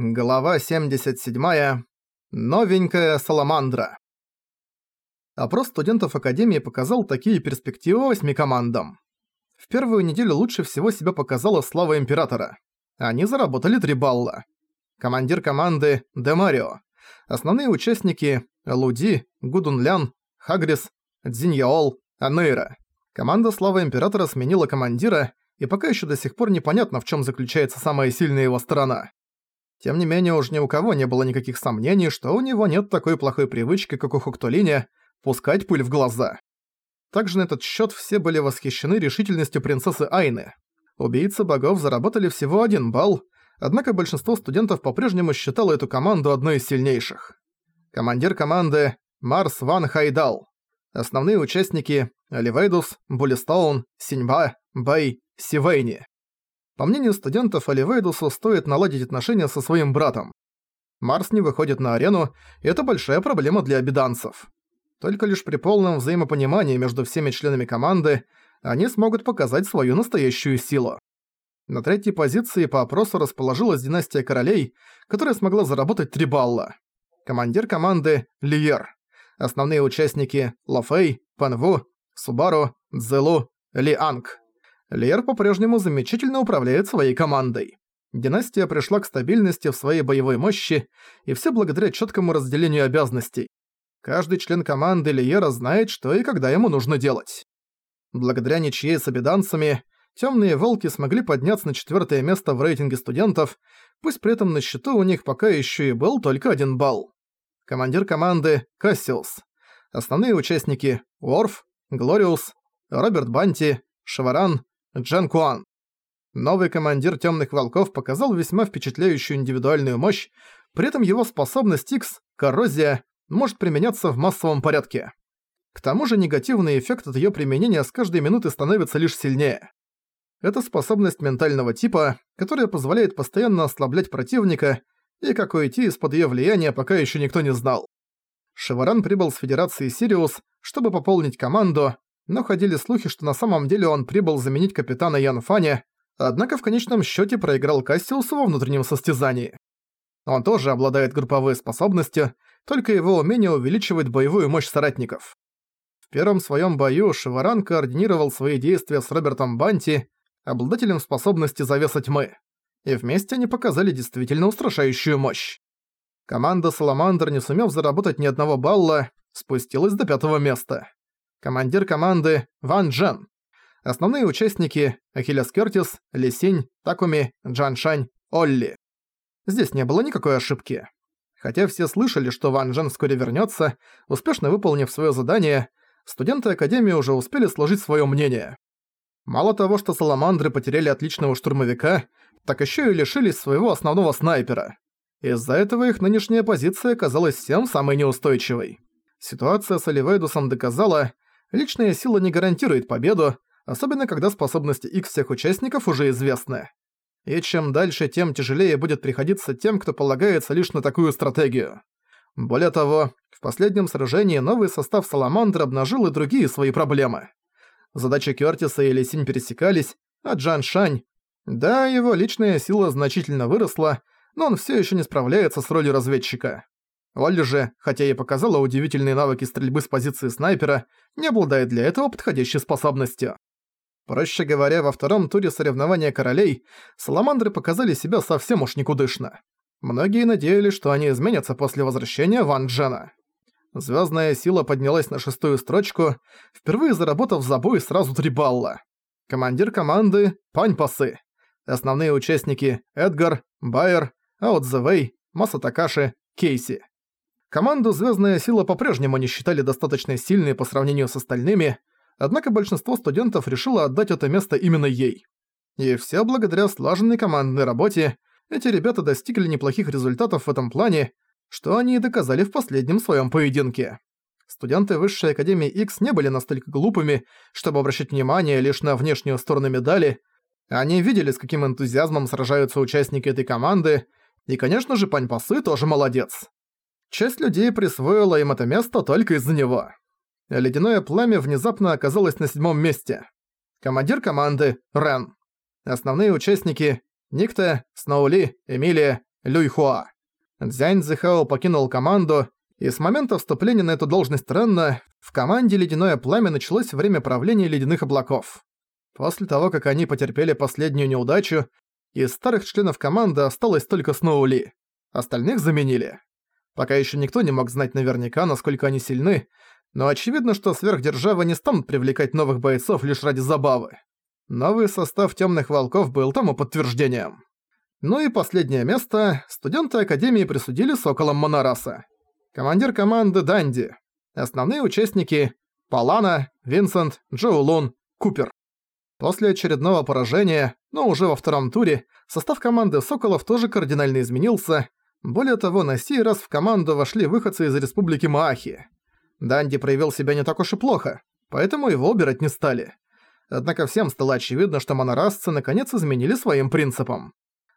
Глава 77. Новенькая Саламандра. Опрос студентов Академии показал такие перспективы восьми командам. В первую неделю лучше всего себя показала слава Императора. Они заработали 3 балла. Командир команды – Демарио. Основные участники – Луди, Гудунлян, Хагрис, Дзиньяол, Анейра. Команда Слава Императора сменила командира, и пока еще до сих пор непонятно, в чем заключается самая сильная его сторона. Тем не менее, уж ни у кого не было никаких сомнений, что у него нет такой плохой привычки, как у Хуктулиня, пускать пыль в глаза. Также на этот счет все были восхищены решительностью принцессы Айны. Убийцы богов заработали всего один балл, однако большинство студентов по-прежнему считало эту команду одной из сильнейших. Командир команды – Марс Ван Хайдал. Основные участники – Оливейдус, Буллистоун, Синьба, Бэй, Сивейни. По мнению студентов, Оливейдусу стоит наладить отношения со своим братом. Марс не выходит на арену, и это большая проблема для обиданцев. Только лишь при полном взаимопонимании между всеми членами команды они смогут показать свою настоящую силу. На третьей позиции по опросу расположилась династия королей, которая смогла заработать 3 балла. Командир команды – Лиер. Основные участники – Лофей, Панву, Субару, Цзелу, Ли Анг. Лер по-прежнему замечательно управляет своей командой. Династия пришла к стабильности в своей боевой мощи, и все благодаря четкому разделению обязанностей. Каждый член команды Лиера знает, что и когда ему нужно делать. Благодаря ничьей с обеданцами, темные волки смогли подняться на четвертое место в рейтинге студентов, пусть при этом на счету у них пока еще и был только один балл. Командир команды – Кассиус. Основные участники – Уорф, Глориус, Роберт Банти, Шеваран, Джан Куан. Новый командир Тёмных Волков показал весьма впечатляющую индивидуальную мощь, при этом его способность X, коррозия, может применяться в массовом порядке. К тому же негативный эффект от её применения с каждой минуты становится лишь сильнее. Это способность ментального типа, которая позволяет постоянно ослаблять противника, и как уйти из-под её влияния пока ещё никто не знал. Шеваран прибыл с Федерации Сириус, чтобы пополнить команду, но ходили слухи, что на самом деле он прибыл заменить капитана Ян Фаня, однако в конечном счете проиграл Кассиусу во внутреннем состязании. Он тоже обладает групповой способностью, только его умение увеличивает боевую мощь соратников. В первом своем бою Шеваран координировал свои действия с Робертом Банти, обладателем способности завеса тьмы, и вместе они показали действительно устрашающую мощь. Команда Саламандр, не сумев заработать ни одного балла, спустилась до пятого места командир команды Ван Джен. Основные участники – Ахиллес Кёртис, Лисинь, Такуми, Джан Шань, Олли. Здесь не было никакой ошибки. Хотя все слышали, что Ван Джен вскоре вернется, успешно выполнив свое задание, студенты Академии уже успели сложить свое мнение. Мало того, что Саламандры потеряли отличного штурмовика, так еще и лишились своего основного снайпера. Из-за этого их нынешняя позиция казалась всем самой неустойчивой. Ситуация с Оливейдусом доказала, личная сила не гарантирует победу, особенно когда способности X всех участников уже известны. И чем дальше, тем тяжелее будет приходиться тем, кто полагается лишь на такую стратегию. Более того, в последнем сражении новый состав Саламандр обнажил и другие свои проблемы. Задачи Кёртиса и Лисинь пересекались, а Джан Шань... Да, его личная сила значительно выросла, но он все еще не справляется с ролью разведчика. Олли же, хотя и показала удивительные навыки стрельбы с позиции снайпера, не обладает для этого подходящей способностью. Проще говоря, во втором туре соревнования королей саламандры показали себя совсем уж никудышно. Многие надеялись, что они изменятся после возвращения Ван Джена. Звездная сила поднялась на шестую строчку, впервые заработав за бой сразу три балла. Командир команды – Пань Пасы. Основные участники – Эдгар, Байер, Аутзевей, Масатакаши, Кейси. Команду «Звездная сила» по-прежнему не считали достаточно сильной по сравнению с остальными, однако большинство студентов решило отдать это место именно ей. И все благодаря слаженной командной работе эти ребята достигли неплохих результатов в этом плане, что они и доказали в последнем своем поединке. Студенты Высшей Академии X не были настолько глупыми, чтобы обращать внимание лишь на внешнюю сторону медали. Они видели, с каким энтузиазмом сражаются участники этой команды, и, конечно же, Пань Пасы тоже молодец. Часть людей присвоила им это место только из-за него. Ледяное пламя внезапно оказалось на седьмом месте. Командир команды – Рен. Основные участники – Никта, Сноули, Эмилия, Люйхуа. Цзянь Цзэхао покинул команду, и с момента вступления на эту должность Ренна в команде «Ледяное пламя» началось время правления ледяных облаков. После того, как они потерпели последнюю неудачу, из старых членов команды осталось только Сноули. Остальных заменили. Пока еще никто не мог знать наверняка, насколько они сильны, но очевидно, что сверхдержавы не станут привлекать новых бойцов лишь ради забавы. Новый состав Темных Волков был тому подтверждением. Ну и последнее место студенты Академии присудили Соколам Монораса. Командир команды Данди. Основные участники – Палана, Винсент, Джоу Лун, Купер. После очередного поражения, но уже во втором туре, состав команды Соколов тоже кардинально изменился. Более того, на сей раз в команду вошли выходцы из Республики Маахи. Данди проявил себя не так уж и плохо, поэтому его убирать не стали. Однако всем стало очевидно, что монорасцы наконец изменили своим принципам.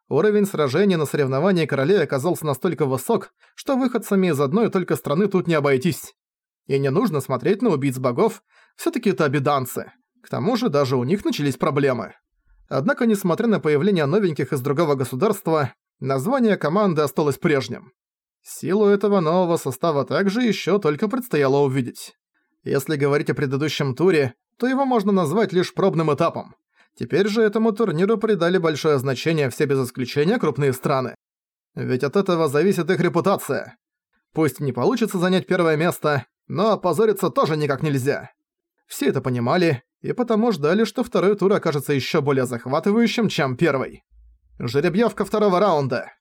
Уровень сражения на соревновании королей оказался настолько высок, что выходцами из одной только страны тут не обойтись. И не нужно смотреть на убийц богов, все таки это обиданцы. К тому же даже у них начались проблемы. Однако, несмотря на появление новеньких из другого государства, название команды осталось прежним. Силу этого нового состава также еще только предстояло увидеть. Если говорить о предыдущем туре, то его можно назвать лишь пробным этапом. Теперь же этому турниру придали большое значение все без исключения крупные страны. Ведь от этого зависит их репутация. Пусть не получится занять первое место, но опозориться тоже никак нельзя. Все это понимали, и потому ждали, что второй тур окажется еще более захватывающим, чем первый. Жеребьевка второго раунда.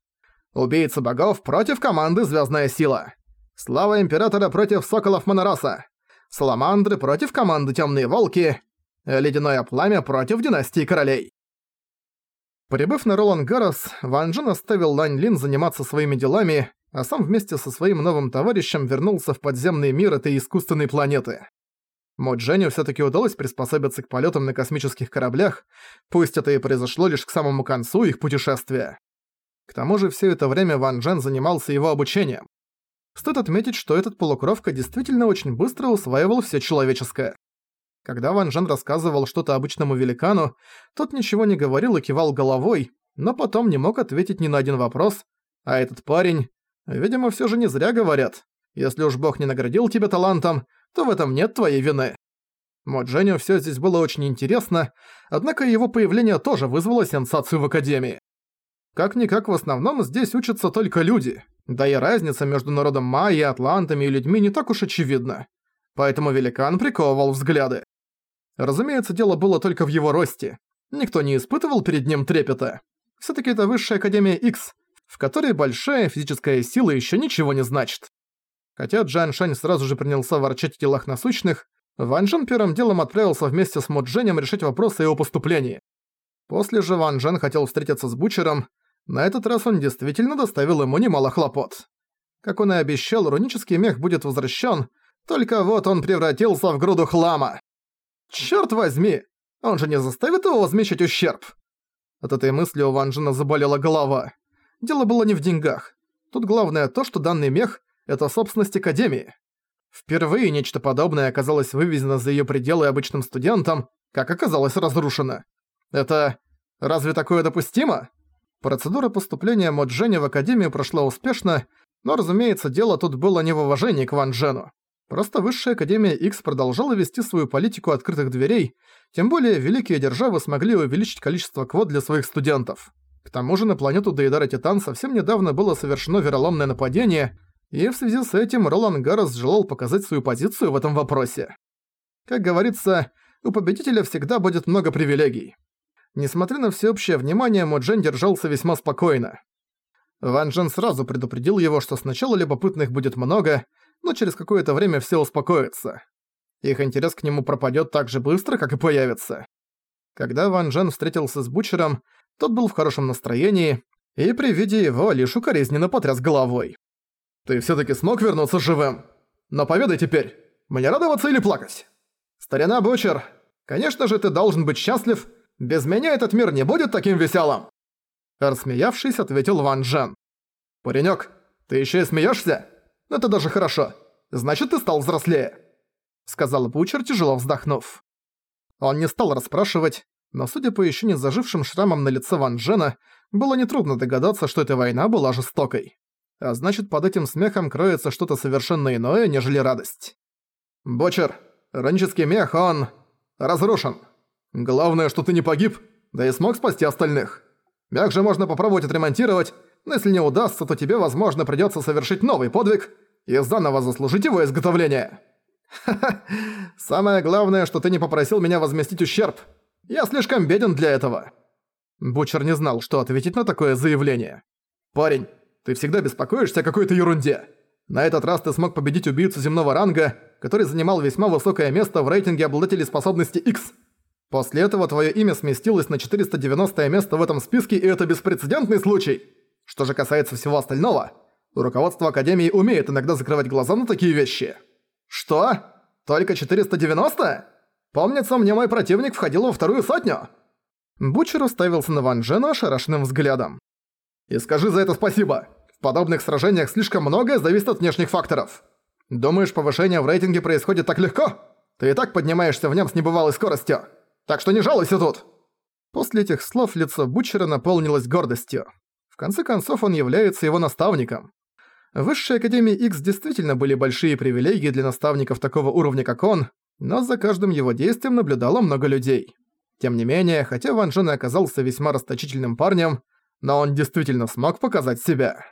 Убийца богов против команды Звездная сила. Слава Императора против Соколов Монораса. Саламандры против команды Темные Волки. Ледяное Пламя против Династии Королей. Прибыв на Ролан Гаррес, Ван Джен оставил Лань Лин заниматься своими делами, а сам вместе со своим новым товарищем вернулся в подземный мир этой искусственной планеты. Мо Дженю всё-таки удалось приспособиться к полётам на космических кораблях, пусть это и произошло лишь к самому концу их путешествия. К тому же всё это время Ван Джен занимался его обучением. Стоит отметить, что этот полукровка действительно очень быстро усваивал всё человеческое. Когда Ван Джен рассказывал что-то обычному великану, тот ничего не говорил и кивал головой, но потом не мог ответить ни на один вопрос, а этот парень... Видимо, всё же не зря говорят. Если уж Бог не наградил тебя талантом, то в этом нет твоей вины. Модженю все здесь было очень интересно, однако его появление тоже вызвало сенсацию в Академии. Как-никак в основном здесь учатся только люди, да и разница между народом Майи, атлантами и людьми не так уж очевидна. Поэтому великан приковывал взгляды. Разумеется, дело было только в его росте. Никто не испытывал перед ним трепета. все таки это Высшая Академия X, в которой большая физическая сила еще ничего не значит. Хотя Джан Шань сразу же принялся ворчать о делах насущных, Ван Джен первым делом отправился вместе с Мо Дженем решить вопросы о его поступлении. После же Ван Джен хотел встретиться с Бучером, на этот раз он действительно доставил ему немало хлопот. Как он и обещал, рунический мех будет возвращен, только вот он превратился в груду хлама. Черт возьми, он же не заставит его возмещать ущерб. От этой мысли у Ван заболела голова. Дело было не в деньгах. Тут главное то, что данный мех это собственность Академии. Впервые нечто подобное оказалось вывезено за её пределы обычным студентам, как оказалось разрушено. Это... разве такое допустимо? Процедура поступления Моджени в Академию прошла успешно, но, разумеется, дело тут было не в уважении к Ван Джену. Просто Высшая Академия X продолжала вести свою политику открытых дверей, тем более великие державы смогли увеличить количество квот для своих студентов. К тому же на планету Дейдара Титан совсем недавно было совершено вероломное нападение – и в связи с этим Ролан Гаррес желал показать свою позицию в этом вопросе. Как говорится, у победителя всегда будет много привилегий. Несмотря на всеобщее внимание, Моджен держался весьма спокойно. Ван Джен сразу предупредил его, что сначала любопытных будет много, но через какое-то время все успокоится. Их интерес к нему пропадет так же быстро, как и появится. Когда Ван Джен встретился с Бучером, тот был в хорошем настроении, и при виде его лишь укоризненно потряс головой. Ты всё-таки смог вернуться живым? Но поведай теперь, мне радоваться или плакать? Старина Бучер, конечно же ты должен быть счастлив, без меня этот мир не будет таким веселым. Рассмеявшись, ответил Ван Джен. Паренёк, ты ещё и смеёшься? Это даже хорошо. Значит, ты стал взрослее. Сказал Бучер, тяжело вздохнув. Он не стал расспрашивать, но судя по ещё не зажившим шрамам на лице Ван Джена, было нетрудно догадаться, что эта война была жестокой. А значит, под этим смехом кроется что-то совершенно иное, нежели радость. «Бочер, ранческий мех, он... разрушен. Главное, что ты не погиб, да и смог спасти остальных. Мех же можно попробовать отремонтировать, но если не удастся, то тебе, возможно, придётся совершить новый подвиг и заново заслужить его изготовление. Ха-ха, самое главное, что ты не попросил меня возместить ущерб. Я слишком беден для этого». Бучер не знал, что ответить на такое заявление. «Парень, ты всегда беспокоишься о какой-то ерунде. На этот раз ты смог победить убийцу земного ранга, который занимал весьма высокое место в рейтинге обладателей способности X. После этого твое имя сместилось на 490 место в этом списке, и это беспрецедентный случай. Что же касается всего остального, руководство Академии умеет иногда закрывать глаза на такие вещи. Что? Только 490? Помнится, мне мой противник входил во вторую сотню. Бучер уставился на Ван Джена ошарашенным взглядом. И скажи за это спасибо. В подобных сражениях слишком многое зависит от внешних факторов. Думаешь, повышение в рейтинге происходит так легко? Ты и так поднимаешься в нем с небывалой скоростью. Так что не жалуйся тут!» После этих слов лицо Бучера наполнилось гордостью. В конце концов, он является его наставником. В Высшей Академии X действительно были большие привилегии для наставников такого уровня, как он, но за каждым его действием наблюдало много людей. Тем не менее, хотя Ван Джен оказался весьма расточительным парнем, но он действительно смог показать себя.